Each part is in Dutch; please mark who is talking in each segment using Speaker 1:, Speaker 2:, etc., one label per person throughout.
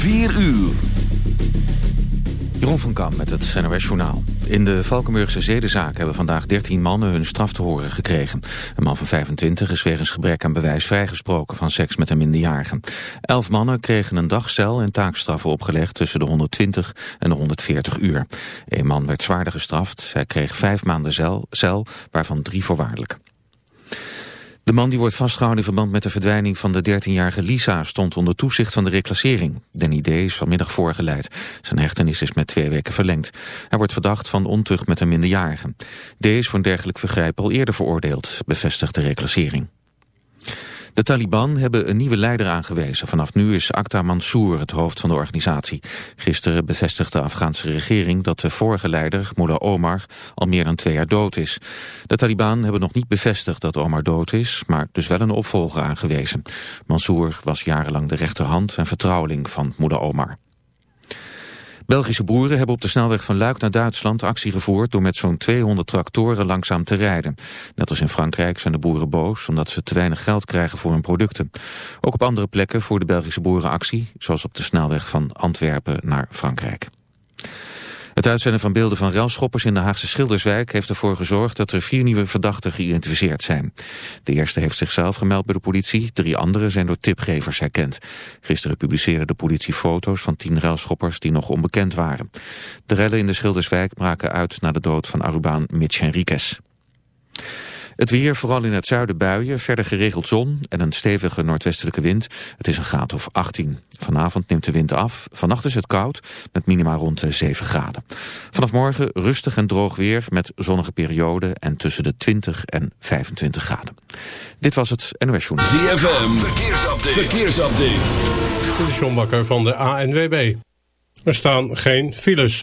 Speaker 1: 4 uur.
Speaker 2: Jeroen van Kam met het NOS Journaal. In de Valkenburgse zedenzaak hebben vandaag 13 mannen hun straf te horen gekregen. Een man van 25 is wegens gebrek aan bewijs vrijgesproken van seks met een minderjarige. Elf mannen kregen een dagcel en taakstraffen opgelegd tussen de 120 en de 140 uur. Een man werd zwaarder gestraft. Hij kreeg vijf maanden cel, cel waarvan drie voorwaardelijk. De man die wordt vastgehouden in verband met de verdwijning van de 13-jarige Lisa stond onder toezicht van de reclassering. Den idee is vanmiddag voorgeleid. Zijn hechtenis is met twee weken verlengd. Hij wordt verdacht van ontucht met een minderjarige. D is voor een dergelijk vergrijp al eerder veroordeeld, bevestigt de reclassering. De Taliban hebben een nieuwe leider aangewezen. Vanaf nu is Akhtar Mansour het hoofd van de organisatie. Gisteren bevestigde de Afghaanse regering dat de vorige leider, Mullah Omar, al meer dan twee jaar dood is. De Taliban hebben nog niet bevestigd dat Omar dood is, maar dus wel een opvolger aangewezen. Mansour was jarenlang de rechterhand en vertrouweling van Mullah Omar. Belgische boeren hebben op de snelweg van Luik naar Duitsland actie gevoerd door met zo'n 200 tractoren langzaam te rijden. Net als in Frankrijk zijn de boeren boos omdat ze te weinig geld krijgen voor hun producten. Ook op andere plekken voeren de Belgische boeren actie, zoals op de snelweg van Antwerpen naar Frankrijk. Het uitzenden van beelden van relschoppers in de Haagse Schilderswijk heeft ervoor gezorgd dat er vier nieuwe verdachten geïdentificeerd zijn. De eerste heeft zichzelf gemeld bij de politie, drie anderen zijn door tipgevers herkend. Gisteren publiceerde de politie foto's van tien relschoppers die nog onbekend waren. De rellen in de Schilderswijk braken uit na de dood van Arubaan Mitch Henriquez. Het weer, vooral in het zuiden buien, verder geregeld zon en een stevige noordwestelijke wind. Het is een graad of 18. Vanavond neemt de wind af. Vannacht is het koud, met minima rond de 7 graden. Vanaf morgen rustig en droog weer met zonnige perioden en tussen de 20 en 25 graden. Dit was het NOS Journal.
Speaker 1: ZFM, verkeersupdate. verkeersupdate.
Speaker 3: Is John Bakker van de ANWB. Er staan geen files.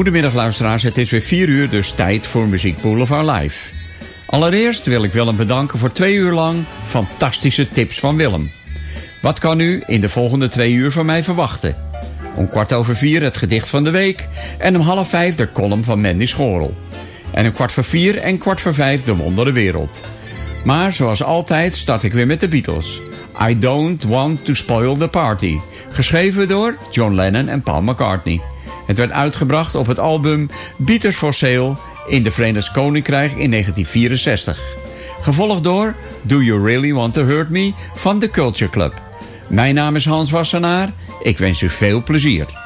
Speaker 4: Goedemiddag luisteraars, het is weer 4 uur, dus tijd voor Muziek Boulevard Live. Allereerst wil ik Willem bedanken voor twee uur lang fantastische tips van Willem. Wat kan u in de volgende twee uur van mij verwachten? Om kwart over vier het gedicht van de week en om half vijf de column van Mandy Schorel. En om kwart voor vier en kwart voor vijf de wondere wereld. Maar zoals altijd start ik weer met de Beatles. I Don't Want To Spoil The Party. Geschreven door John Lennon en Paul McCartney. Het werd uitgebracht op het album Beaters for Sale in de Verenigd Koninkrijk in 1964. Gevolgd door Do You Really Want To Hurt Me van The Culture Club. Mijn naam is Hans Wassenaar. Ik wens u veel plezier.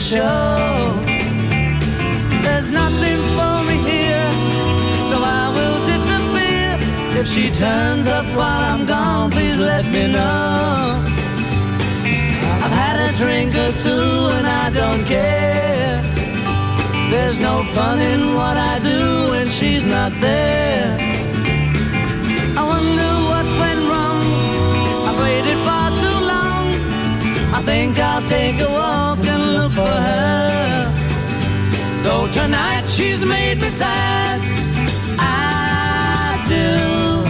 Speaker 5: Show. There's nothing for me here, so I will disappear. If she turns up while I'm gone, please let me know. I've had a drink or two and I don't care. There's no fun in what I do when she's not there. I wonder what went wrong. I waited far too long. I think I'll take a walk for her. Though tonight she's made me sad, I still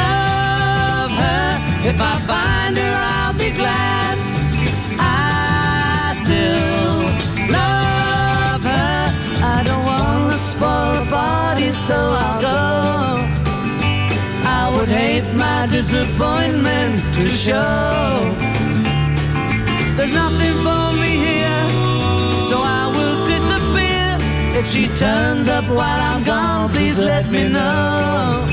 Speaker 5: love her. If I find her, I'll be glad. I still love her. I don't wanna spoil the party, so I'll go. I would hate my disappointment to show. There's nothing for me here, If she turns up while I'm gone, please let me know.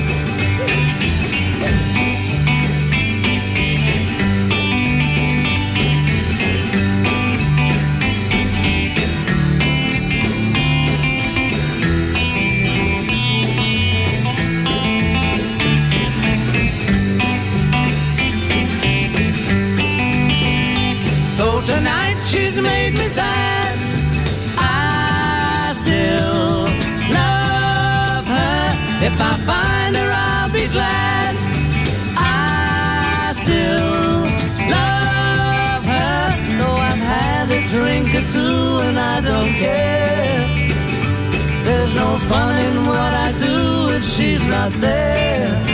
Speaker 5: Care. There's no fun in what I do if she's not there.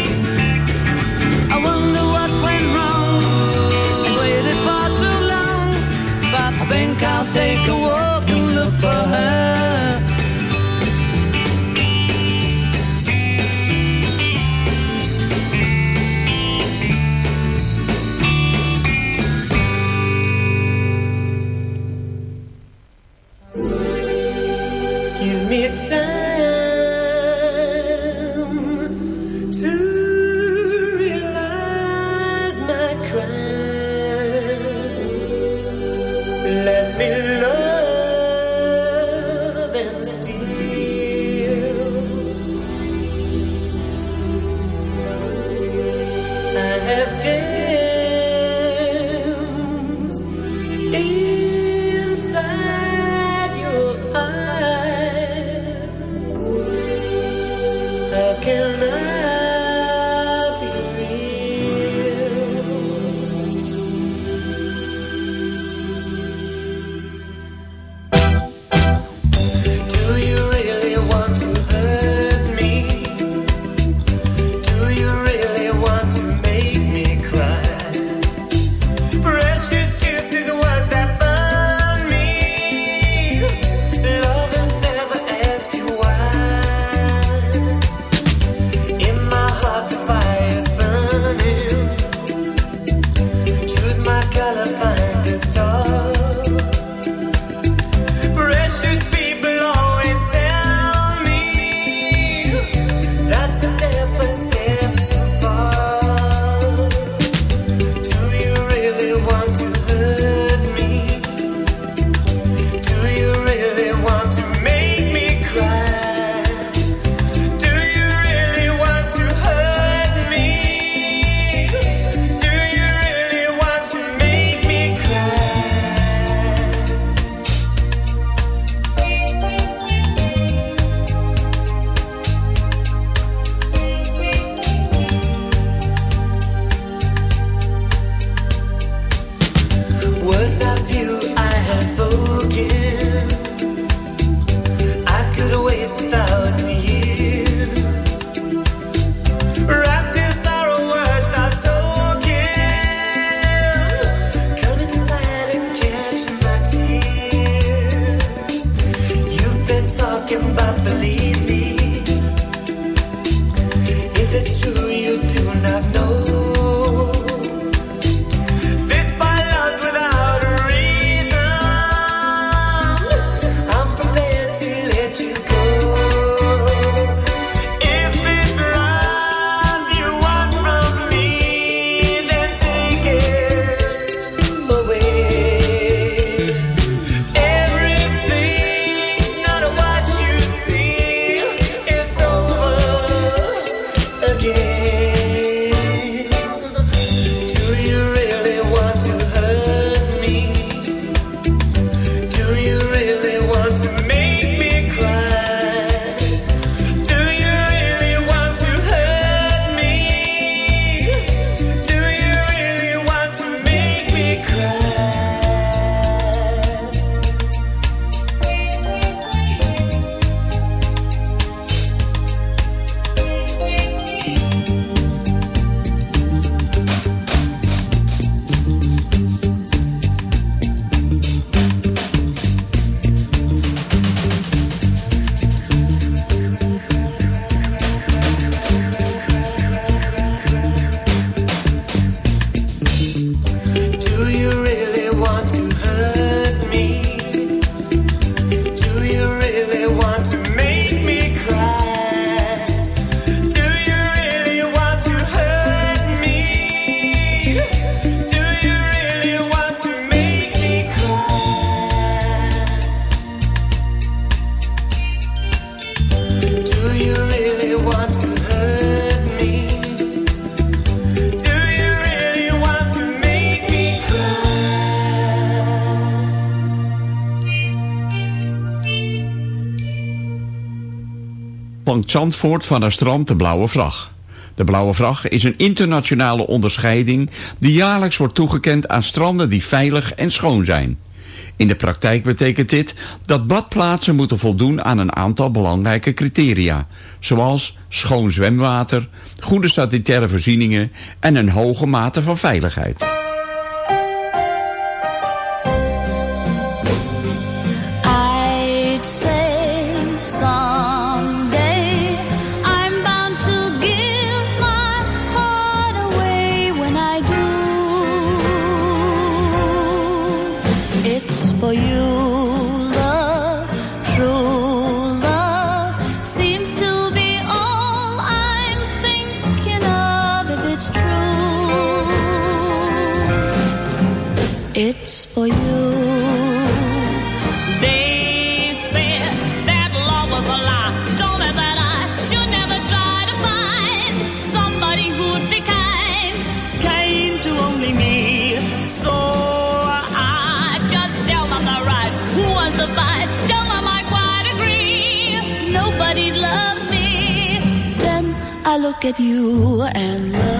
Speaker 4: Zandvoort van haar strand de Blauwe vlag. De Blauwe vlag is een internationale onderscheiding die jaarlijks wordt toegekend aan stranden die veilig en schoon zijn. In de praktijk betekent dit dat badplaatsen moeten voldoen aan een aantal belangrijke criteria, zoals schoon zwemwater, goede sanitaire voorzieningen en een hoge mate van veiligheid.
Speaker 6: look at you and love.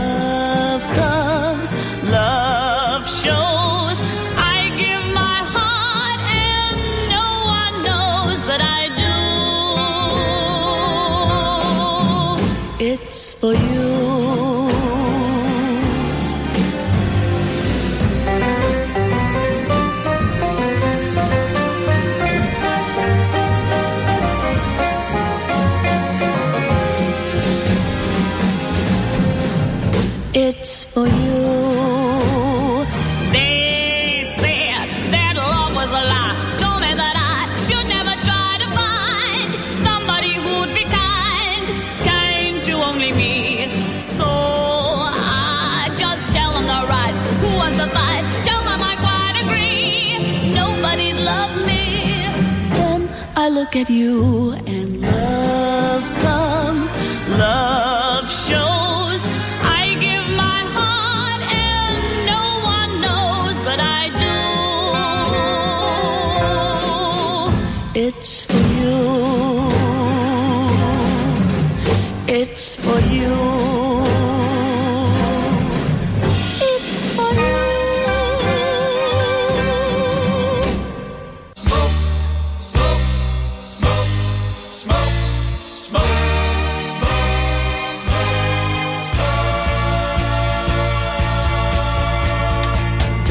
Speaker 6: at you and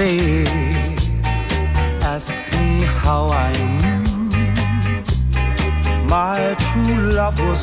Speaker 7: day. Ask me how I knew my true love was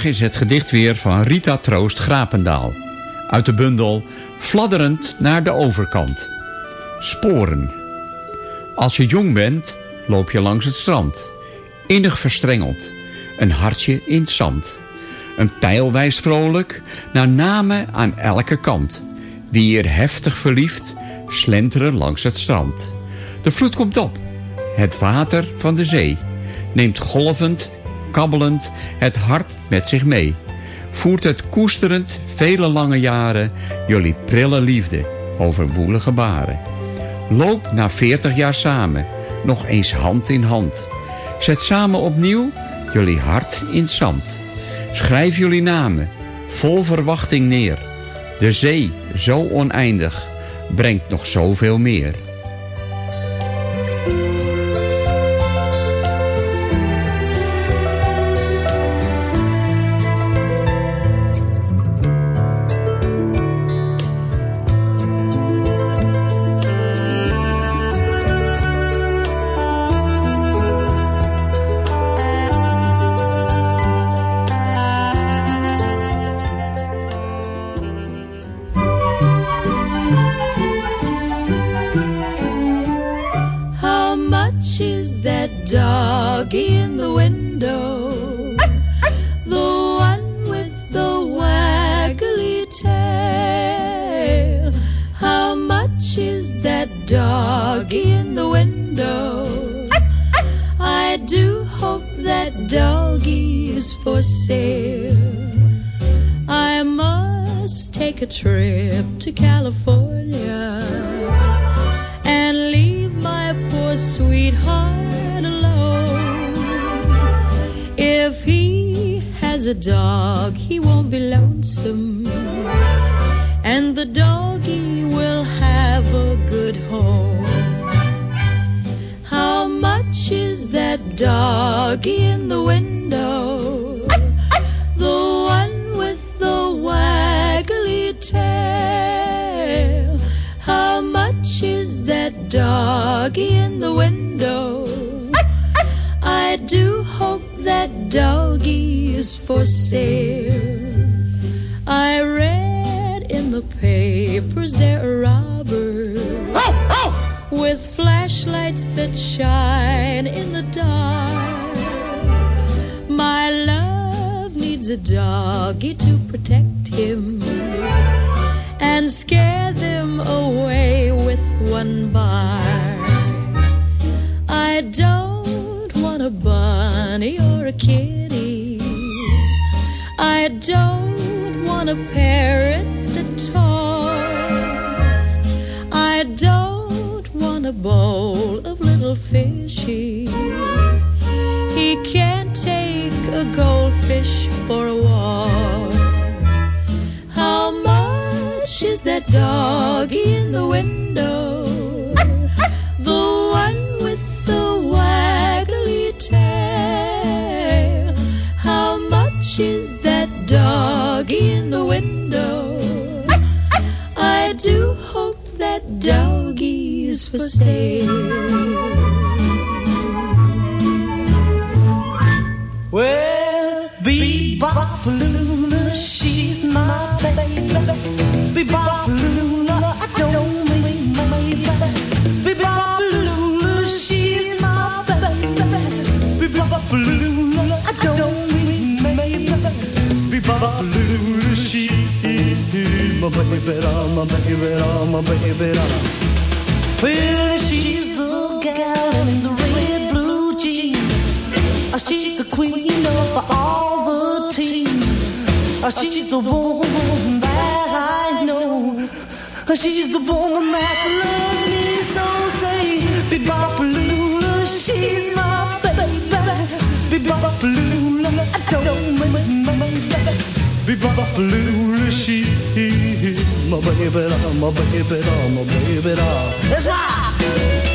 Speaker 4: Vandaag is het gedicht weer van Rita Troost Grapendaal. Uit de bundel Fladderend naar de overkant. Sporen. Als je jong bent, loop je langs het strand. Innig verstrengeld. Een hartje in het zand. Een pijl wijst vrolijk naar namen aan elke kant. Wie hier heftig verliefd, slenteren langs het strand. De vloed komt op. Het water van de zee neemt golvend, kabbelend het hart met zich mee. Voert het koesterend vele lange jaren jullie prille liefde over woelige baren. Loop na veertig jaar samen, nog eens hand in hand. Zet samen opnieuw jullie hart in zand. Schrijf jullie namen, vol verwachting neer. De zee, zo oneindig, brengt nog zoveel meer.
Speaker 8: For sale. The
Speaker 9: woman that I know. Uh, She's the woman that loves me so. Say, Bebopalula, she's my baby. Bebopalula, I don't baby. Bebopalula, she's my baby, my baby, my baby. That's right.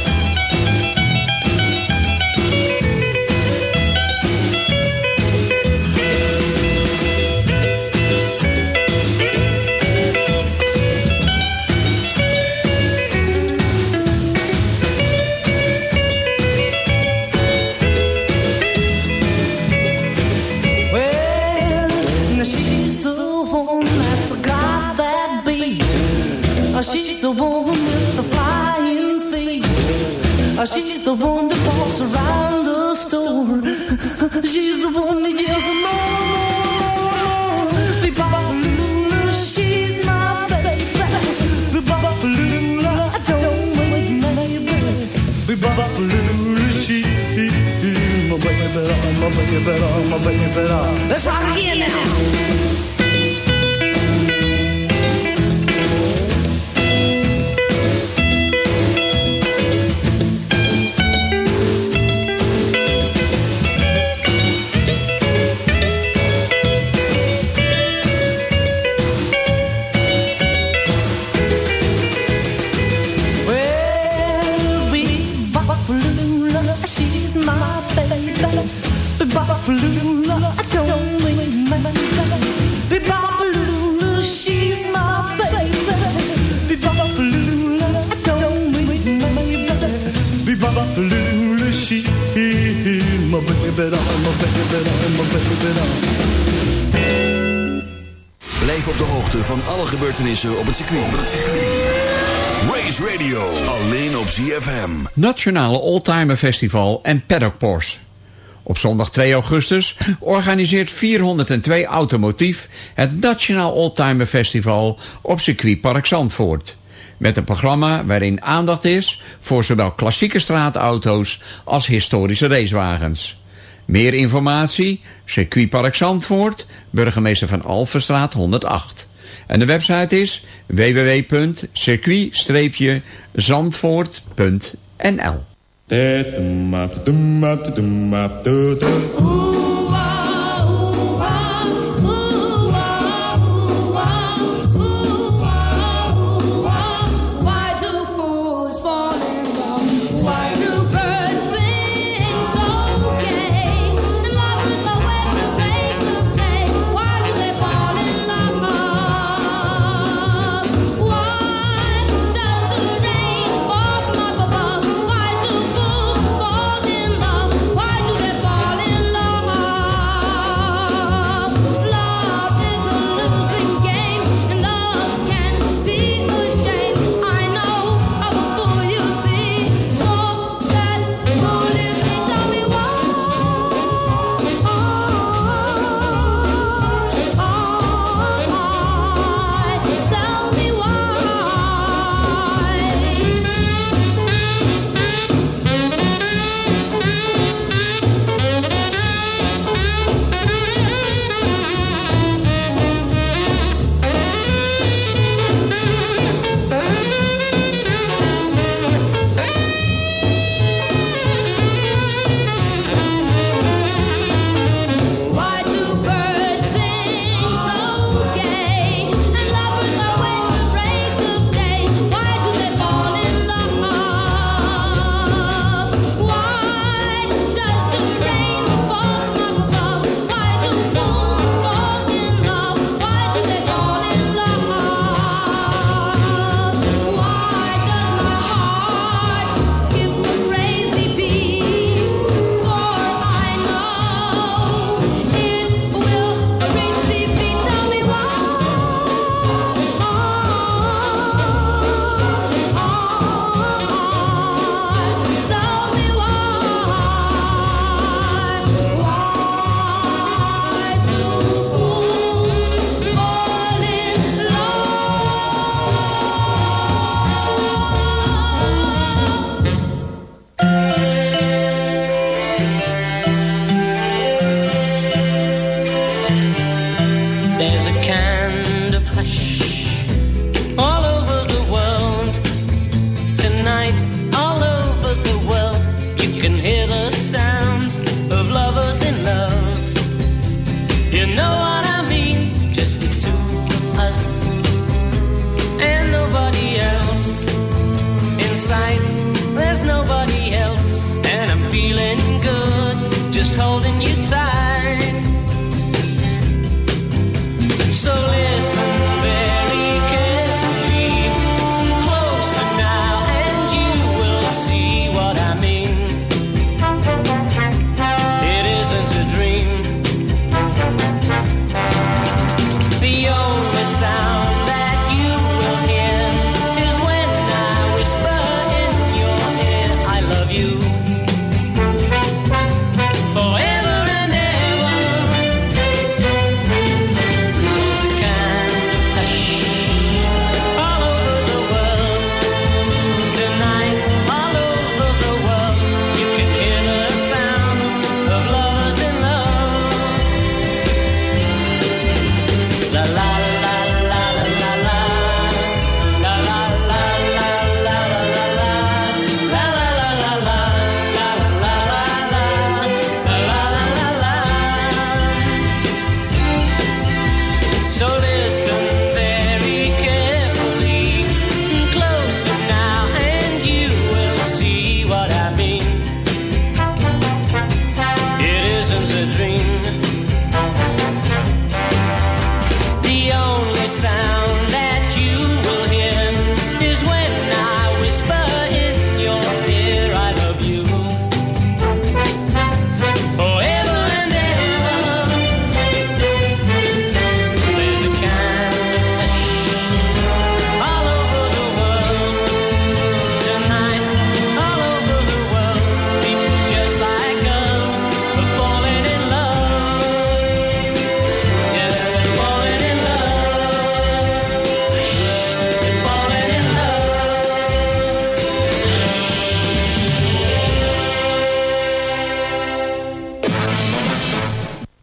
Speaker 9: She's the one that walks around the store. She's the one that yells more. Be-bop-a-lula, she's my baby. Be-bop-a-lula, I don't my baby. She's my baby, my baby, my baby. Let's rock again now.
Speaker 1: Blijf op de hoogte van alle gebeurtenissen op het circuit. Race Radio, alleen op ZFM.
Speaker 10: Nationale Oldtimer Festival en Paddock Porsche. Op zondag 2 augustus organiseert 402 Automotief het Nationaal Oldtimer Festival op circuitpark Zandvoort. Met een programma waarin aandacht is voor zowel klassieke straatauto's als historische racewagens. Meer informatie, circuitpark Zandvoort, burgemeester van Alphenstraat 108. En de website is www.circuit-zandvoort.nl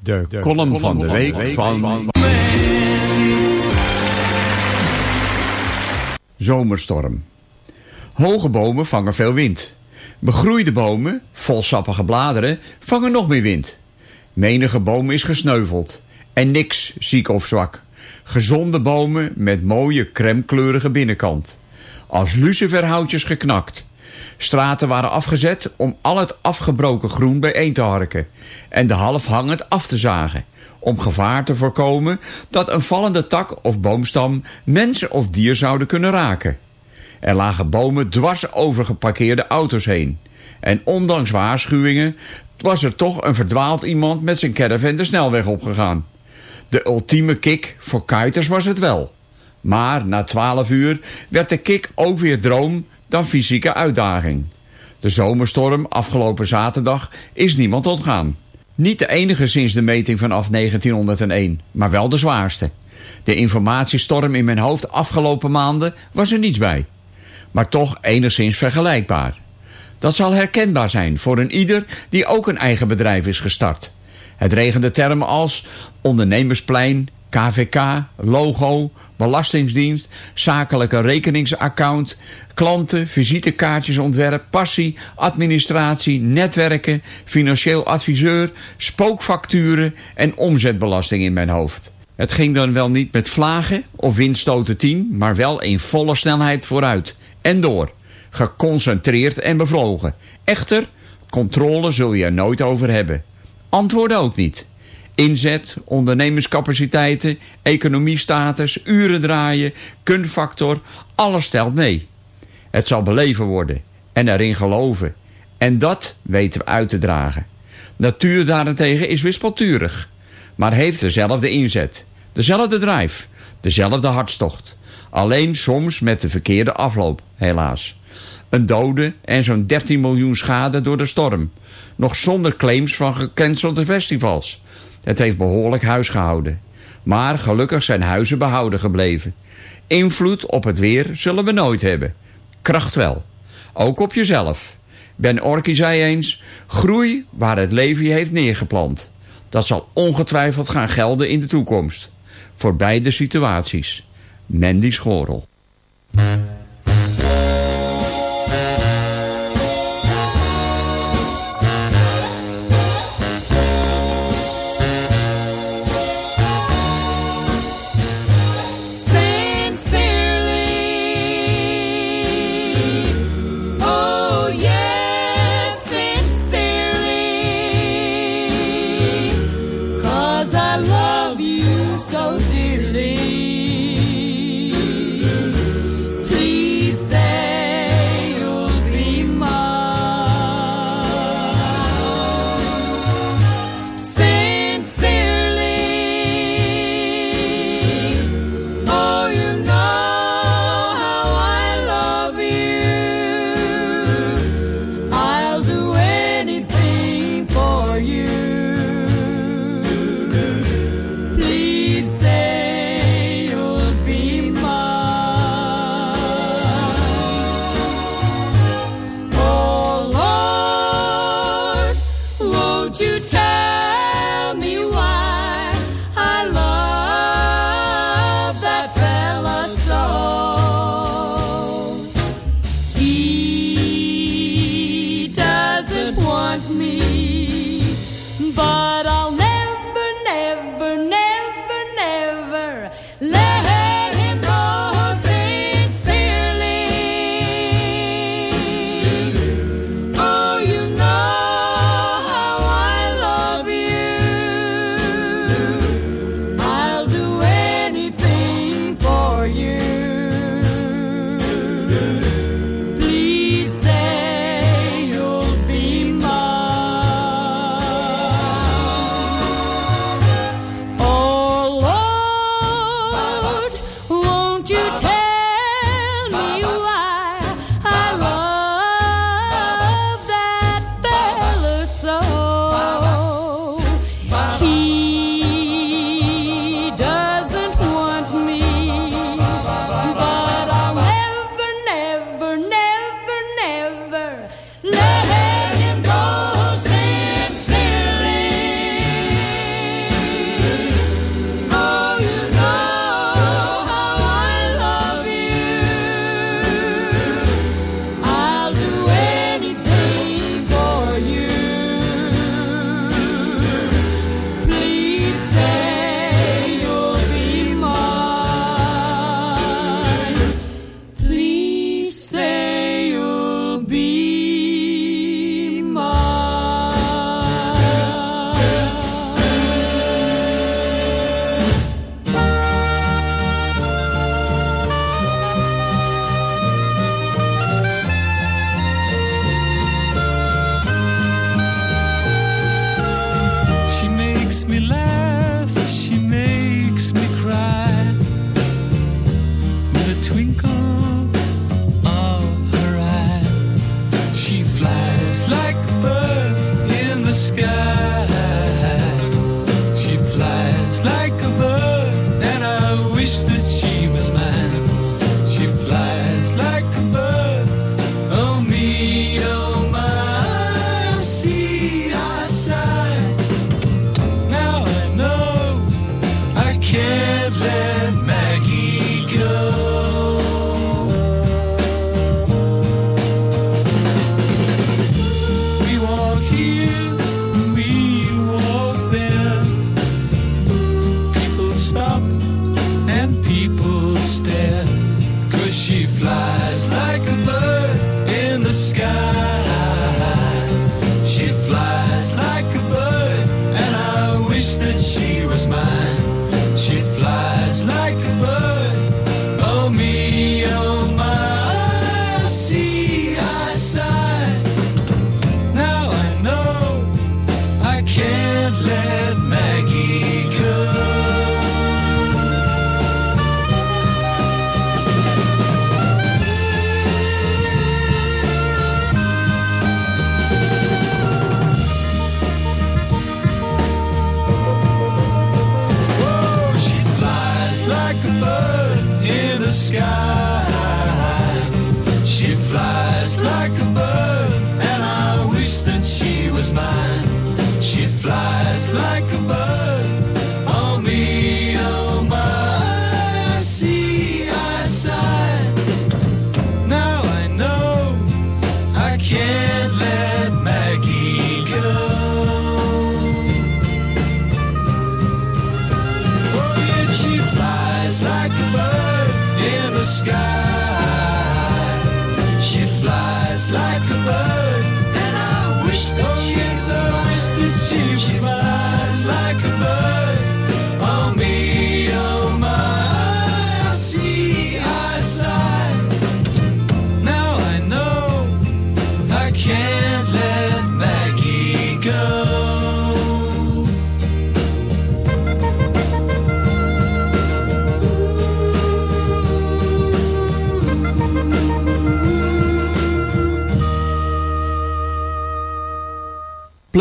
Speaker 4: De column van de week van... Zomerstorm. Hoge bomen vangen veel wind. Begroeide bomen, vol sappige bladeren, vangen nog meer wind. Menige boom is gesneuveld. En niks ziek of zwak. Gezonde bomen met mooie crèmekleurige binnenkant. Als luciferhoutjes geknakt. Straten waren afgezet om al het afgebroken groen bijeen te harken. En de half hangend af te zagen. Om gevaar te voorkomen dat een vallende tak of boomstam mens of dier zouden kunnen raken. Er lagen bomen dwars over geparkeerde auto's heen. En ondanks waarschuwingen was er toch een verdwaald iemand met zijn caravan de snelweg opgegaan. De ultieme kick voor kuiters was het wel. Maar na twaalf uur werd de kick ook weer droom dan fysieke uitdaging. De zomerstorm afgelopen zaterdag is niemand ontgaan. Niet de enige sinds de meting vanaf 1901, maar wel de zwaarste. De informatiestorm in mijn hoofd afgelopen maanden was er niets bij. Maar toch enigszins vergelijkbaar. Dat zal herkenbaar zijn voor een ieder die ook een eigen bedrijf is gestart. Het regende termen als ondernemersplein, KVK, logo, belastingdienst, zakelijke rekeningsaccount, klanten, visitekaartjesontwerp, passie, administratie, netwerken, financieel adviseur, spookfacturen en omzetbelasting in mijn hoofd. Het ging dan wel niet met vlagen of windstoten 10, maar wel in volle snelheid vooruit en door. Geconcentreerd en bevlogen. Echter, controle zul je er nooit over hebben. Antwoorden ook niet. Inzet, ondernemerscapaciteiten, economiestatus, uren draaien, kunfactor, alles stelt mee. Het zal beleven worden en erin geloven. En dat weten we uit te dragen. Natuur daarentegen is wispelturig, maar heeft dezelfde inzet, dezelfde drijf, dezelfde hartstocht. Alleen soms met de verkeerde afloop, helaas. Een dode en zo'n 13 miljoen schade door de storm. Nog zonder claims van gecancelde festivals. Het heeft behoorlijk huis gehouden. Maar gelukkig zijn huizen behouden gebleven. Invloed op het weer zullen we nooit hebben. Kracht wel. Ook op jezelf. Ben Orky zei eens... Groei waar het leven je heeft neergeplant. Dat zal ongetwijfeld gaan gelden in de toekomst. Voor beide situaties. Mandy Schorel.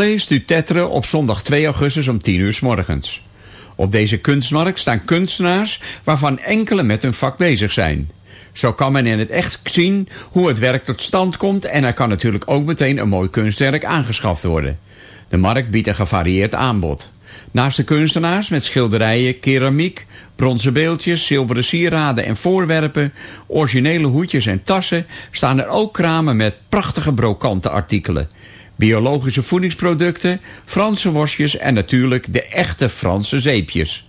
Speaker 4: Place du Tetre op zondag 2 augustus om 10 uur s morgens. Op deze kunstmarkt staan kunstenaars waarvan enkele met hun vak bezig zijn. Zo kan men in het echt zien hoe het werk tot stand komt en er kan natuurlijk ook meteen een mooi kunstwerk aangeschaft worden. De markt biedt een gevarieerd aanbod. Naast de kunstenaars met schilderijen, keramiek, bronzen beeldjes, zilveren sieraden en voorwerpen, originele hoedjes en tassen staan er ook kramen met prachtige brokante artikelen. Biologische voedingsproducten, Franse worstjes en natuurlijk de echte Franse zeepjes.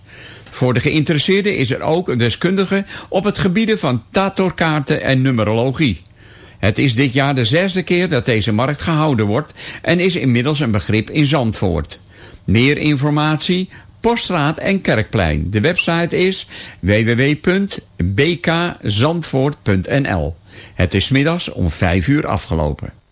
Speaker 4: Voor de geïnteresseerden is er ook een deskundige op het gebied van datorkaarten en numerologie. Het is dit jaar de zesde keer dat deze markt gehouden wordt en is inmiddels een begrip in Zandvoort. Meer informatie, Poststraat en Kerkplein. De website is www.bkzandvoort.nl. Het is middags om 5 uur afgelopen.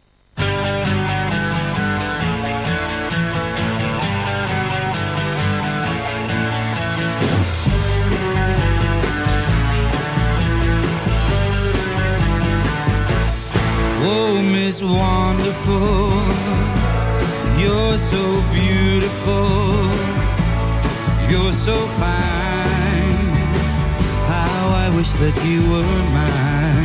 Speaker 11: Miss Wonderful, you're so beautiful, you're so fine. How I wish that you were mine.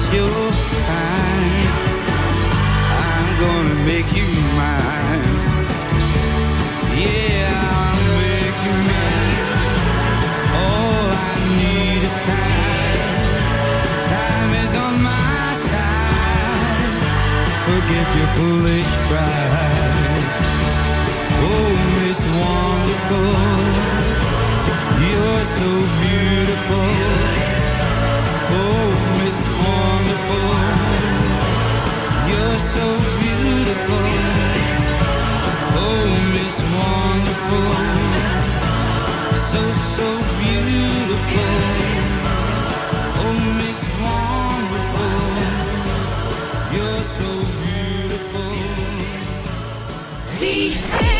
Speaker 11: Cause you're fine. I'm gonna make you mine. Yeah, I'll make you mine. All I need is time. Time is on my side. Forget your foolish pride. Oh, Miss Wonderful, you're so beautiful. Oh, beautiful. Oh, Miss Wonderful, so, so beautiful. Oh, Miss Wonderful, you're so beautiful.
Speaker 12: Through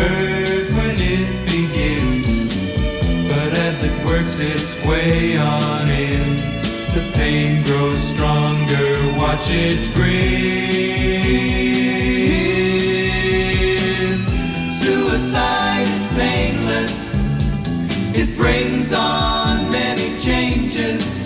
Speaker 12: Hurt when it begins, but as it works its way on in, the pain grows stronger. Watch it grin. Suicide is painless. It brings on many changes,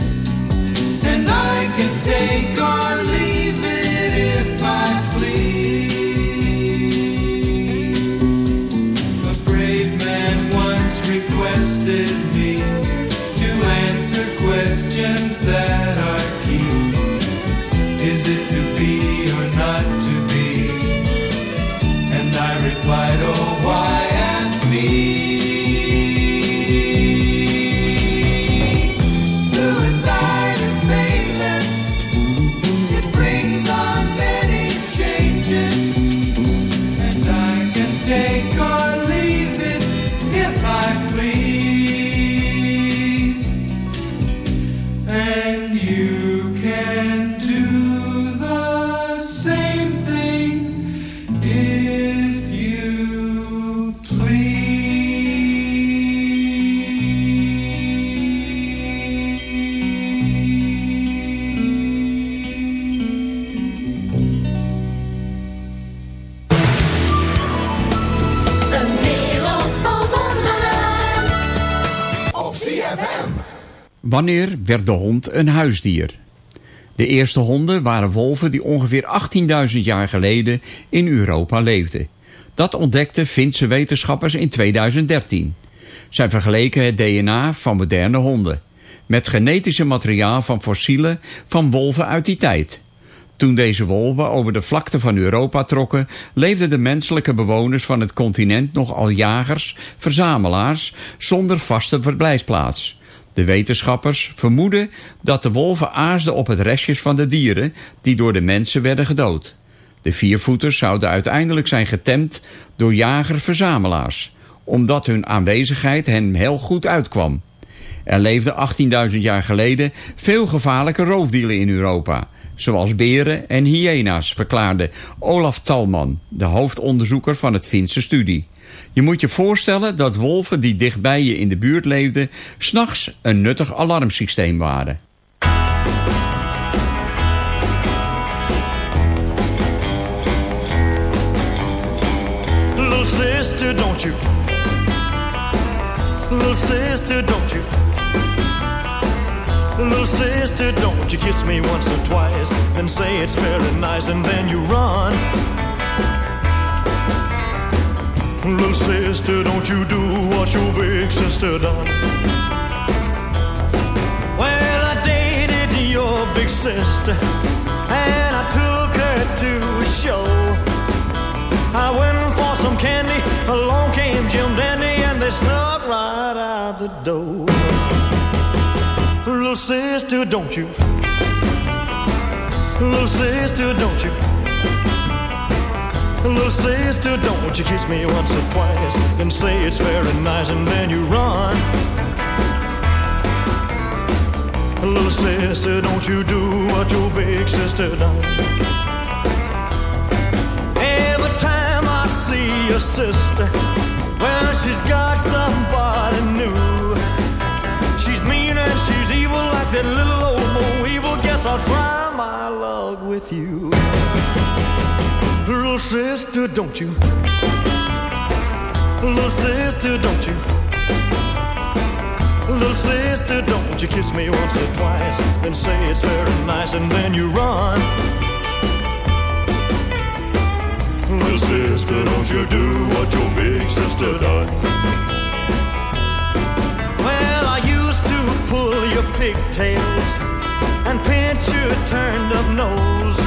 Speaker 4: Wanneer werd de hond een huisdier? De eerste honden waren wolven die ongeveer 18.000 jaar geleden in Europa leefden. Dat ontdekten Finse wetenschappers in 2013. Zij vergeleken het DNA van moderne honden met genetische materiaal van fossielen van wolven uit die tijd. Toen deze wolven over de vlakte van Europa trokken, leefden de menselijke bewoners van het continent nog al jagers, verzamelaars, zonder vaste verblijfsplaats. De wetenschappers vermoeden dat de wolven aasden op het restjes van de dieren die door de mensen werden gedood. De viervoeters zouden uiteindelijk zijn getemd door jager-verzamelaars, omdat hun aanwezigheid hen heel goed uitkwam. Er leefden 18.000 jaar geleden veel gevaarlijke roofdieren in Europa, zoals beren en hyena's, verklaarde Olaf Talman, de hoofdonderzoeker van het Finse studie. Je moet je voorstellen dat wolven die dichtbij je in de buurt leefden... s'nachts een nuttig alarmsysteem waren.
Speaker 9: Little sister, don't you Little sister, don't you Little sister, don't you kiss me once or twice Then say it's very nice and then you run. Little sister, don't you do what your big sister done? Well, I dated your big sister, and I took her to a show. I went for some candy, along came Jim Dandy, and they snuck right out the door. Little sister, don't you? Little sister, don't you? Little sister, don't you kiss me once or twice, then say it's very nice, and then you run. Little sister, don't you do what your big sister done? Every time I see your sister, well, she's got somebody new. She's mean and she's evil like that little old Mo evil. Guess I'll try my luck with you. Little sister, don't you? Little sister, don't you? Little sister, don't you kiss me once or twice, then say it's very nice, and then you run. Little sister, don't you do what your big sister done? Well, I used to pull your pigtails and pinch your turned up nose.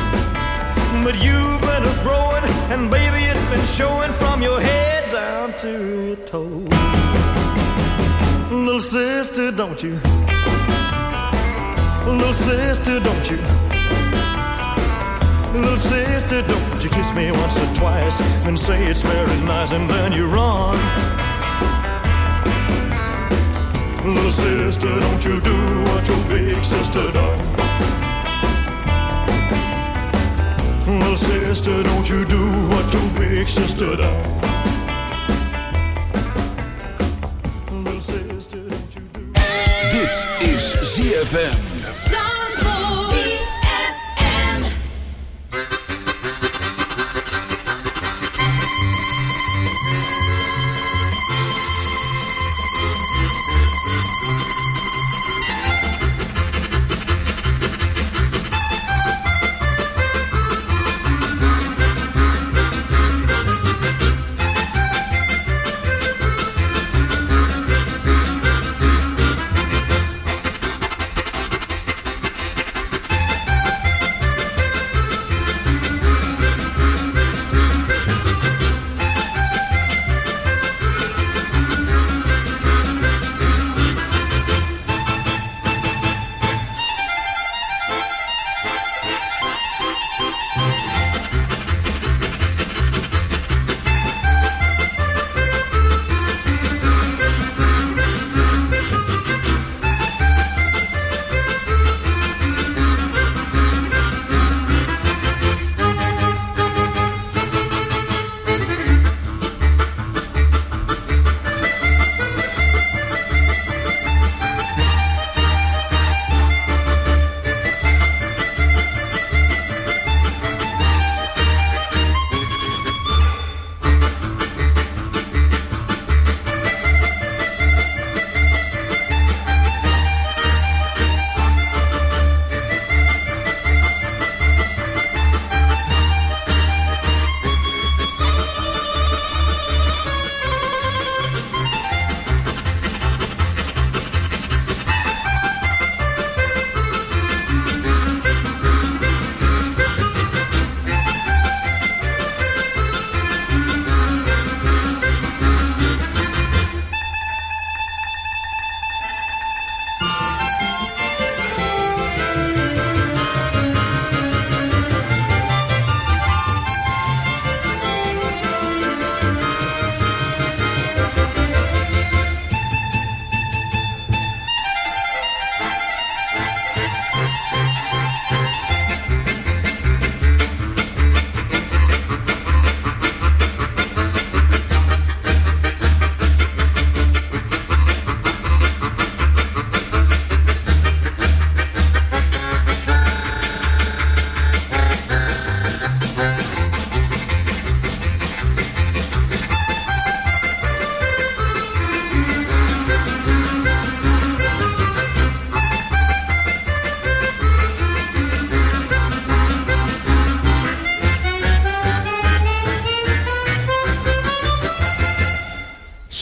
Speaker 9: But you've been a growing, and baby, it's been showing from your head down to your toes. Little sister, don't you? Little sister, don't you? Little sister, don't you kiss me once or twice and say it's very nice, and then you run. Little sister, don't you do what your big sister done? Little sister, don't you do what your big sister? Little sister, don't you do...
Speaker 1: Dit is ZFM.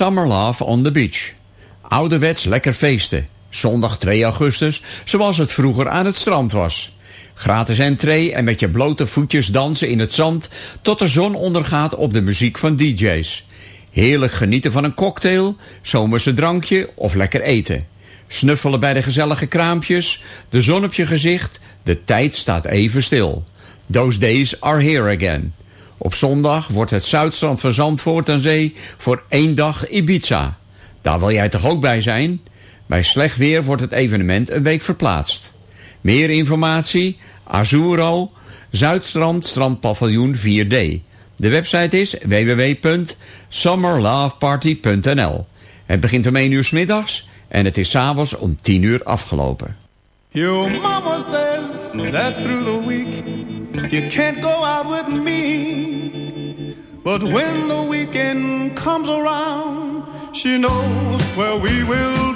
Speaker 4: Summer Love on the Beach. Ouderwets lekker feesten. Zondag 2 augustus, zoals het vroeger aan het strand was. Gratis entree en met je blote voetjes dansen in het zand... tot de zon ondergaat op de muziek van DJ's. Heerlijk genieten van een cocktail, zomerse drankje of lekker eten. Snuffelen bij de gezellige kraampjes, de zon op je gezicht... de tijd staat even stil. Those days are here again. Op zondag wordt het Zuidstrand van Zandvoort aan Zee voor één dag Ibiza. Daar wil jij toch ook bij zijn? Bij slecht weer wordt het evenement een week verplaatst. Meer informatie? Azuro, Zuidstrand, strandpaviljoen 4D. De website is www.summerloveparty.nl. Het begint om 1 uur 's middags en het is s'avonds om 10 uur afgelopen.
Speaker 13: Mama says that through the week you can't go out with me. But when the weekend comes around, she knows where we will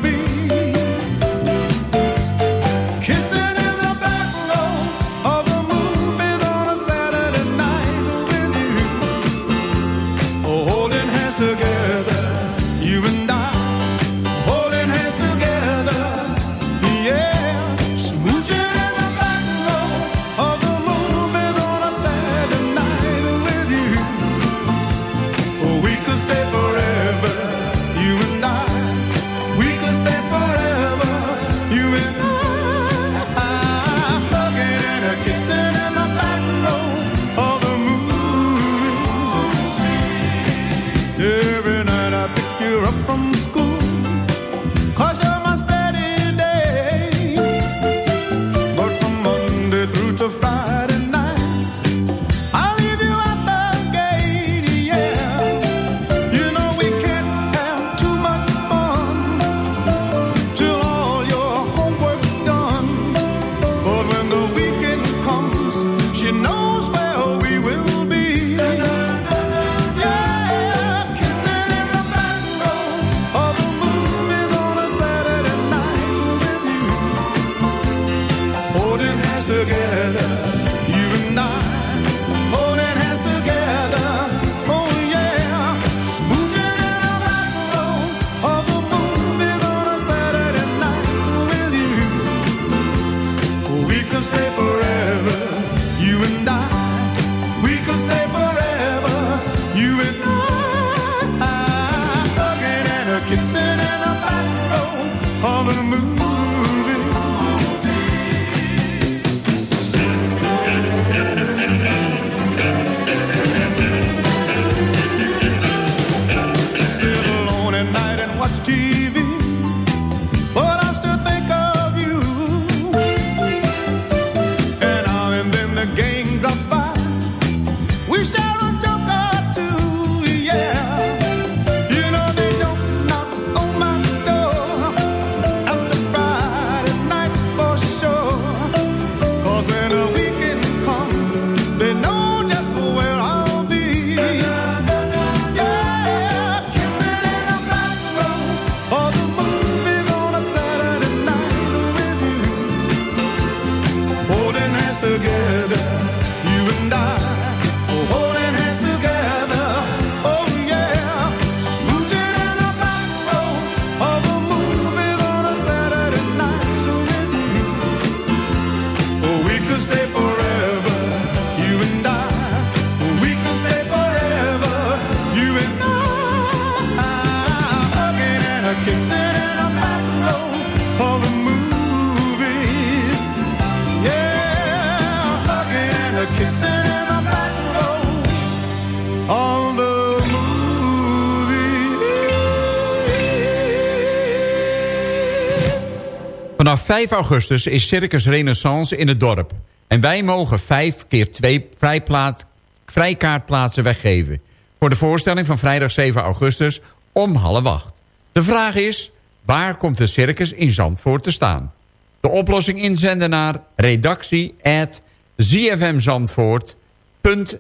Speaker 4: 5 augustus is Circus Renaissance in het dorp. En wij mogen 5 keer 2 vrijplaat, vrijkaartplaatsen weggeven. Voor de voorstelling van vrijdag 7 augustus om half acht. De vraag is, waar komt de circus in Zandvoort te staan? De oplossing inzenden naar redactie@zfmzandvoort.nl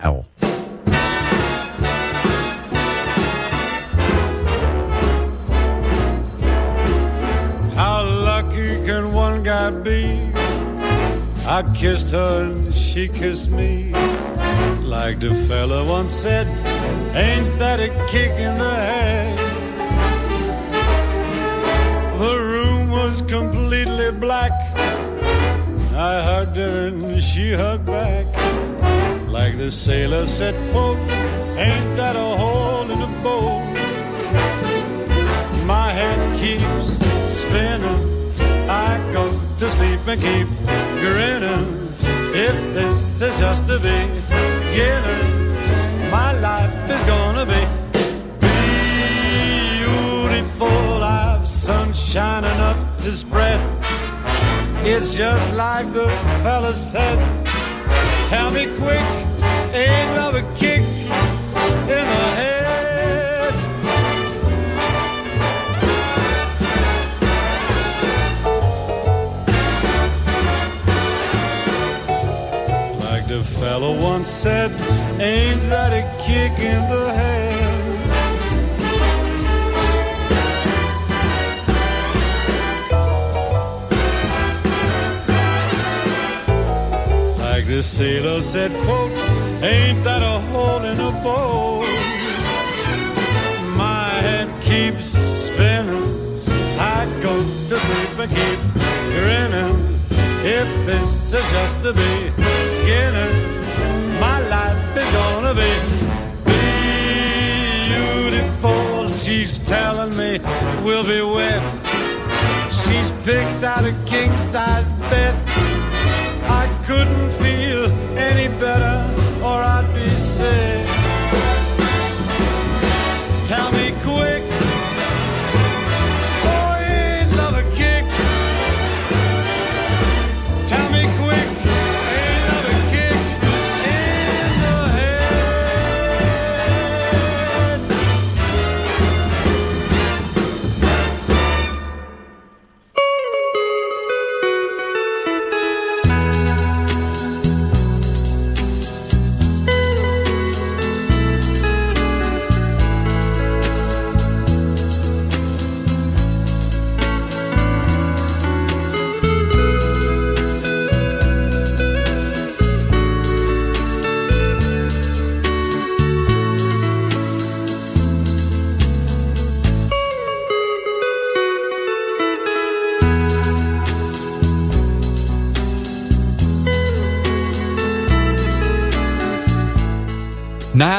Speaker 13: How I kissed her and she kissed me. Like the fella once said, ain't that a kick in the head?
Speaker 14: The room was completely black. I hugged her and she hugged back. Like the sailor said, folk, ain't that a hole in a boat? My head keeps spinning to sleep and keep grinning. If this is just the beginning, my life is gonna be beautiful. I've sunshine enough to spread. It's just like the fella said. Tell me quick, ain't love a kick fella once said, ain't that a kick in the head? Like the sailor said, quote, ain't that a hole in a boat? My head keeps spinning. I go to sleep and keep grinning. If this is just the beginning, my life is gonna be beautiful. She's telling me we'll be wet. She's picked out a king size bed. I couldn't feel any better, or I'd be sick.